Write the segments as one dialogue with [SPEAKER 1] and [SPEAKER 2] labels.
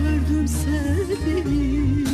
[SPEAKER 1] gördüm sevdiğim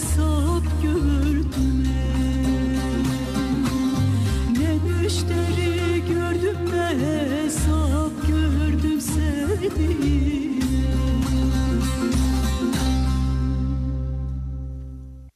[SPEAKER 1] so